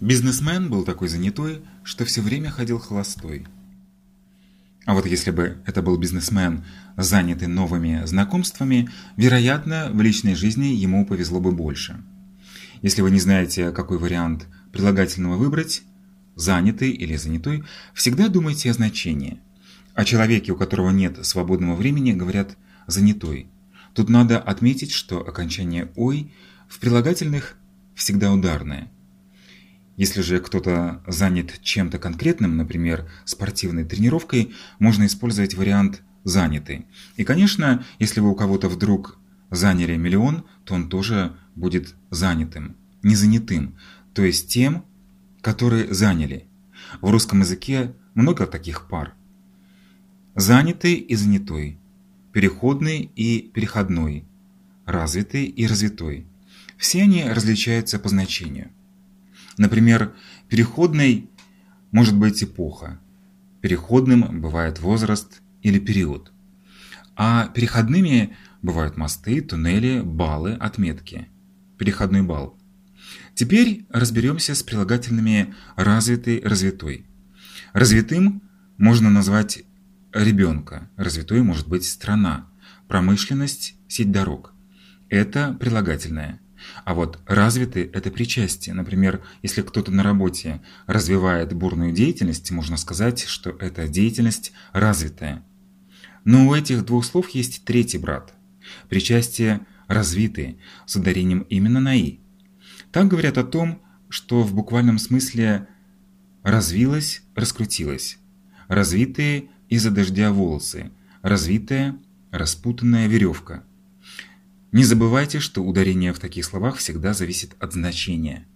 Бизнесмен был такой занятой, что все время ходил холостой. А вот если бы это был бизнесмен, занятый новыми знакомствами, вероятно, в личной жизни ему повезло бы больше. Если вы не знаете, какой вариант прилагательного выбрать, занятый или занятой, всегда думайте о значении. О человеке, у которого нет свободного времени, говорят «занятой». Тут надо отметить, что окончание «ой» в прилагательных всегда ударное. Если же кто-то занят чем-то конкретным, например, спортивной тренировкой, можно использовать вариант «занятый». И, конечно, если вы у кого-то вдруг заняли миллион, то он тоже будет занятым, не занятым, то есть тем, которые заняли. В русском языке много таких пар. Занятый и занятой, переходный и переходной, развитый и развитой. Все они различаются по значению. Например, переходной может быть эпоха, переходным бывает возраст или период, а переходными бывают мосты, туннели, баллы, отметки. Переходной балл. Теперь разберемся с прилагательными «развитый», «развитой». Развитым можно назвать ребенка, развитой может быть страна, промышленность, сеть дорог. Это прилагательное. А вот развитый – это причастие. Например, если кто-то на работе развивает бурную деятельность, можно сказать, что эта деятельность развитая. Но у этих двух слов есть третий брат. Причастие развитые, с ударением именно на «и». Так говорят о том, что в буквальном смысле развилось, раскрутилось. Развитые из-за дождя волосы, развитая, распутанная веревка – не забывайте, что ударение в таких словах всегда зависит от значения.